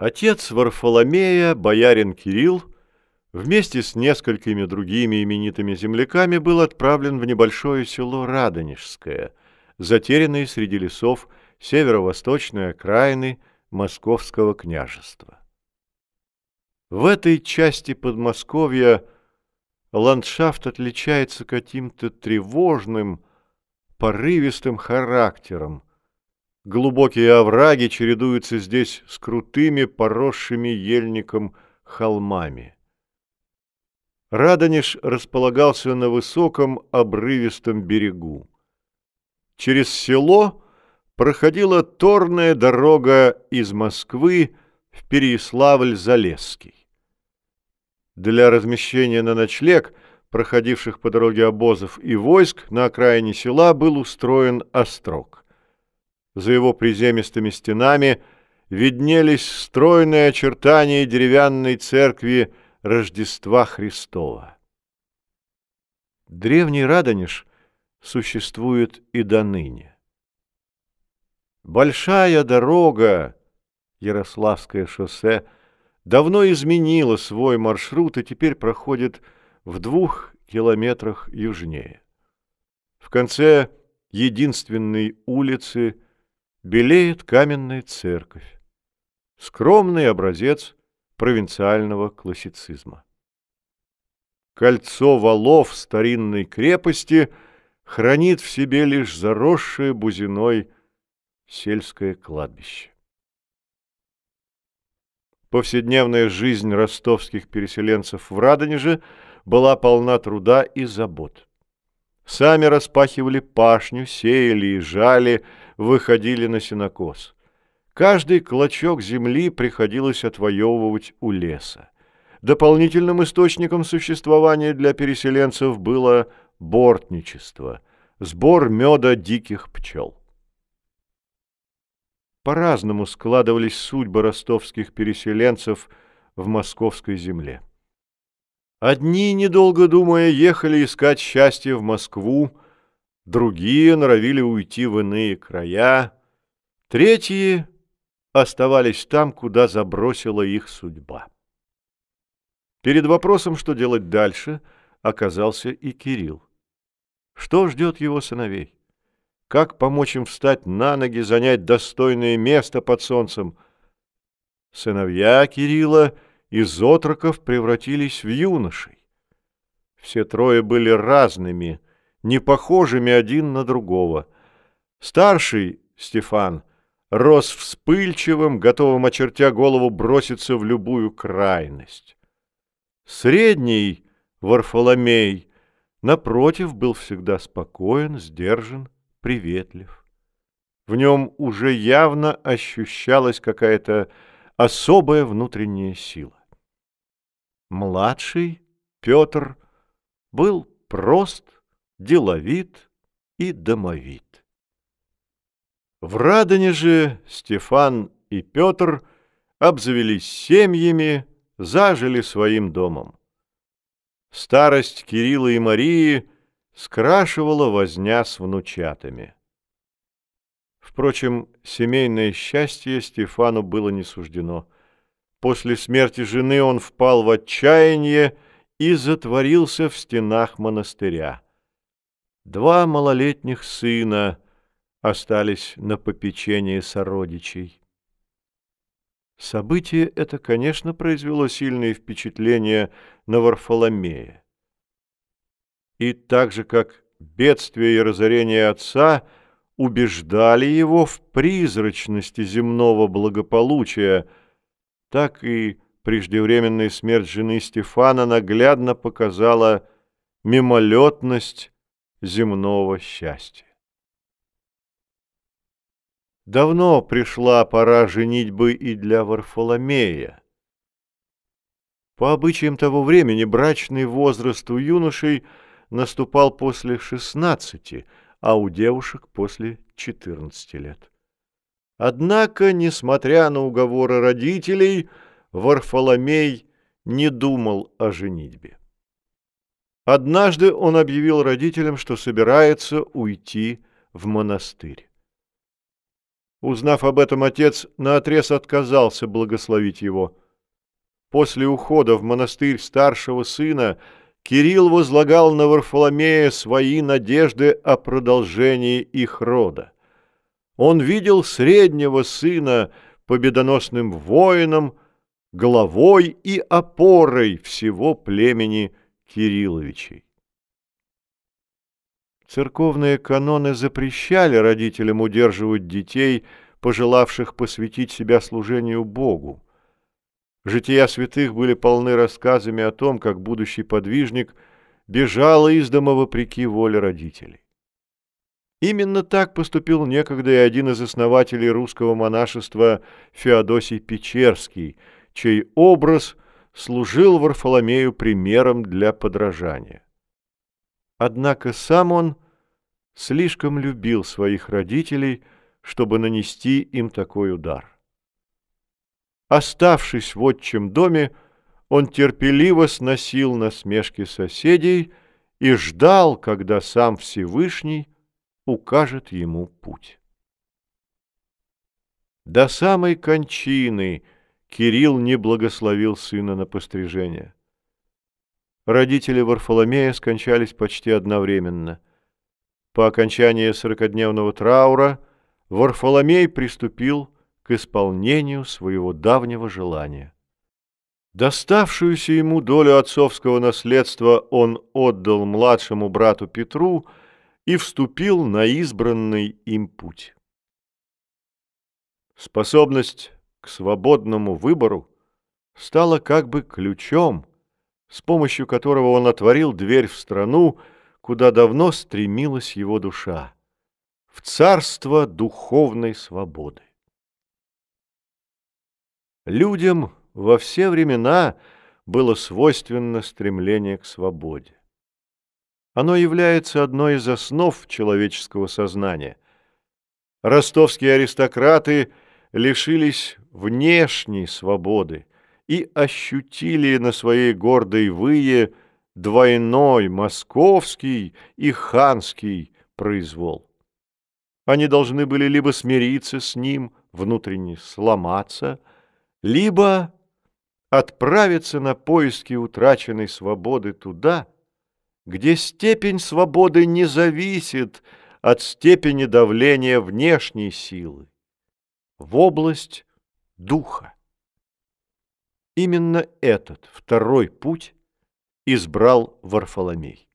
Отец Варфоломея, боярин Кирилл, вместе с несколькими другими именитыми земляками был отправлен в небольшое село Радонежское, затерянное среди лесов северо-восточной окраины Московского княжества. В этой части Подмосковья ландшафт отличается каким-то тревожным, порывистым характером, Глубокие овраги чередуются здесь с крутыми, поросшими ельником холмами. Радонеж располагался на высоком обрывистом берегу. Через село проходила торная дорога из Москвы в Переяславль-Залесский. Для размещения на ночлег проходивших по дороге обозов и войск на окраине села был устроен острог. За его приземистыми стенами виднелись стройные очертания деревянной церкви Рождества Христова. Древний Радонеж существует и до ныне. Большая дорога, Ярославское шоссе, давно изменила свой маршрут и теперь проходит в двух километрах южнее. В конце единственной улицы – белеет каменная церковь. Скромный образец провинциального классицизма. Кольцо валов старинной крепости хранит в себе лишь заросшее бузиной сельское кладбище. Повседневная жизнь ростовских переселенцев в Радонеже была полна труда и забот. Сами распахивали пашню, сеяли и жали, выходили на сенокос. Каждый клочок земли приходилось отвоевывать у леса. Дополнительным источником существования для переселенцев было бортничество, сбор меда диких пчел. По-разному складывались судьбы ростовских переселенцев в московской земле. Одни, недолго думая, ехали искать счастье в Москву, другие норовили уйти в иные края, третьи оставались там, куда забросила их судьба. Перед вопросом, что делать дальше, оказался и Кирилл. Что ждет его сыновей? Как помочь им встать на ноги, занять достойное место под солнцем? Сыновья Кирилла из отроков превратились в юношей. Все трое были разными – не похожими один на другого. Старший, Стефан, рос вспыльчивым, готовым, очертя голову, броситься в любую крайность. Средний, Варфоломей, напротив, был всегда спокоен, сдержан, приветлив. В нем уже явно ощущалась какая-то особая внутренняя сила. Младший, Петр, был прост, деловит и домовит. В Радоне же Стефан и Петр обзавелись семьями, зажили своим домом. Старость Кирилла и Марии скрашивала возня с внучатами. Впрочем, семейное счастье Стефану было не суждено. После смерти жены он впал в отчаяние и затворился в стенах монастыря. Два малолетних сына остались на попечении сородичей. Событие это, конечно, произвело сильное впечатление на Варфоломея. И так же, как бедствие и разорение отца убеждали его в призрачности земного благополучия, так и преждевременная смерть жены Стефана наглядно показала мимолетность земного счастья. Давно пришла пора женитьбы и для Варфоломея. По обычаям того времени брачный возраст у юношей наступал после 16, а у девушек после 14 лет. Однако, несмотря на уговоры родителей, Варфоломей не думал о женитьбе. Однажды он объявил родителям, что собирается уйти в монастырь. Узнав об этом, отец наотрез отказался благословить его. После ухода в монастырь старшего сына Кирилл возлагал на Варфоломея свои надежды о продолжении их рода. Он видел среднего сына победоносным воином, главой и опорой всего племени Кирилловичей. Церковные каноны запрещали родителям удерживать детей, пожелавших посвятить себя служению Богу. Жития святых были полны рассказами о том, как будущий подвижник бежал из дома вопреки воле родителей. Именно так поступил некогда и один из основателей русского монашества Феодосий Печерский, чей образ служил Варфоломею примером для подражания. Однако сам он слишком любил своих родителей, чтобы нанести им такой удар. Оставшись в отчим доме, он терпеливо сносил насмешки соседей и ждал, когда сам Всевышний укажет ему путь. До самой кончины Кирилл не благословил сына на пострижение. Родители Варфоломея скончались почти одновременно. По окончании сорокодневного траура Варфоломей приступил к исполнению своего давнего желания. Доставшуюся ему долю отцовского наследства он отдал младшему брату Петру и вступил на избранный им путь. Способность к свободному выбору стала как бы ключом, с помощью которого он отворил дверь в страну, куда давно стремилась его душа, в царство духовной свободы. Людям во все времена было свойственно стремление к свободе. Оно является одной из основ человеческого сознания. Ростовские аристократы лишились внешней свободы, и ощутили на своей гордой вые двойной московский и ханский произвол. Они должны были либо смириться с ним, внутренне сломаться, либо отправиться на поиски утраченной свободы туда, где степень свободы не зависит от степени давления внешней силы, в область духа. Именно этот второй путь избрал Варфоломей.